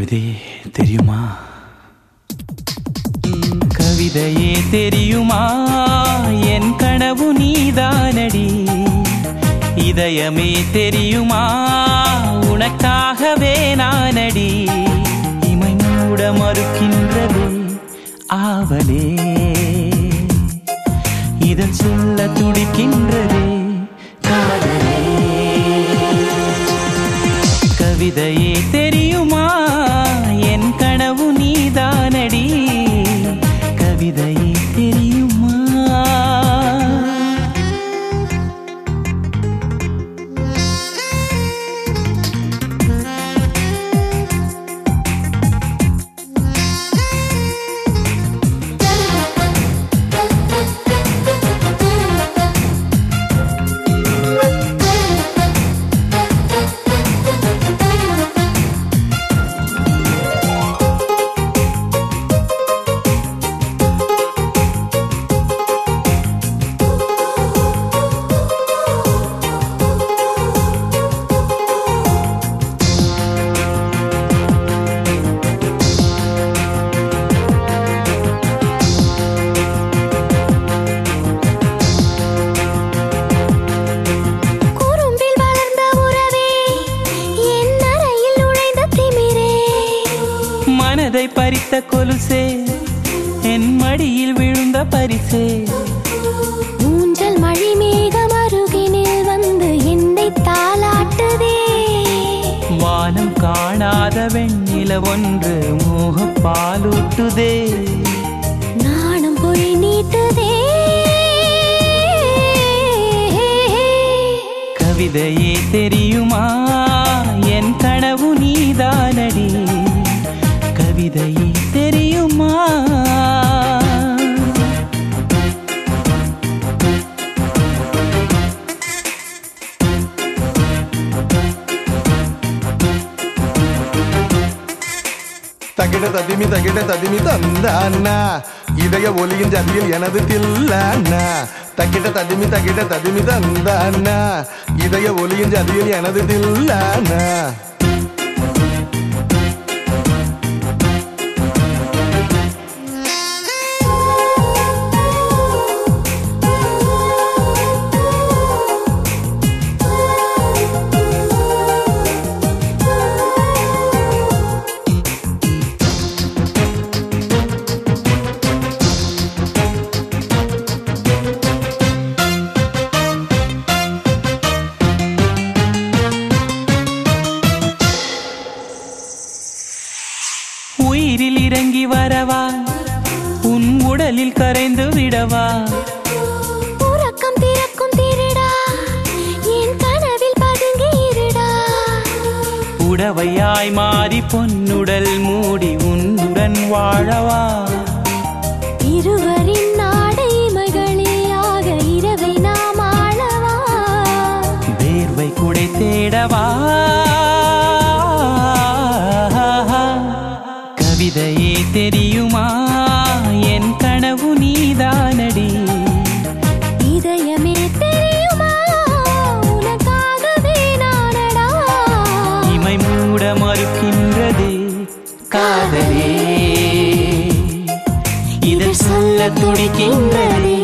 கவிதையே தெரியுமா? கவிதையே தெரியுமா? என் கனவு நீதானடி. இதயமே தெரியுமா? உனக்காகவே நானடி. மனதை பறித்த கொலுசே என் மடியில் விழுந்த பரிசே. ஊஞ்சல் மழை மேகம் அருகினில் வந்து என்னை தாளாட்டுதே. வானம் காணாத வெண்ணில ஒன்று மோக பாலூட்டுதே நாணம் பொய் நீட்டுதே. கவிதையே தெரியுமா? தகிட ததிமி தகிட ததிமி தந்தானா? இதய ஒலியின் ஜதியில் எனது தில்லானா? தகிட ததிமி தகிட ததிமி தந்தானா? இதய ஒலியின் ஜதியில் எனது தில்லானா? இறங்கி வரவா? உன் உடலில் கரைந்து விடவா? உறக்கம் திறக்கும் திருடா. என் கனவில் பதுங்கி இருடா. உடவையாய் மாறி பொன்னுடல் மூடி உன்னுடன் வாழவா? இருவரின் தெரியுமா? என் கனவு நீதானடி. இதயமே தெரியுமா? உனக்காகவே நானடா. இமை மூட மறுக்கின்றதே காதலே. இதழ் சொல்ல துடிக்கின்றதே.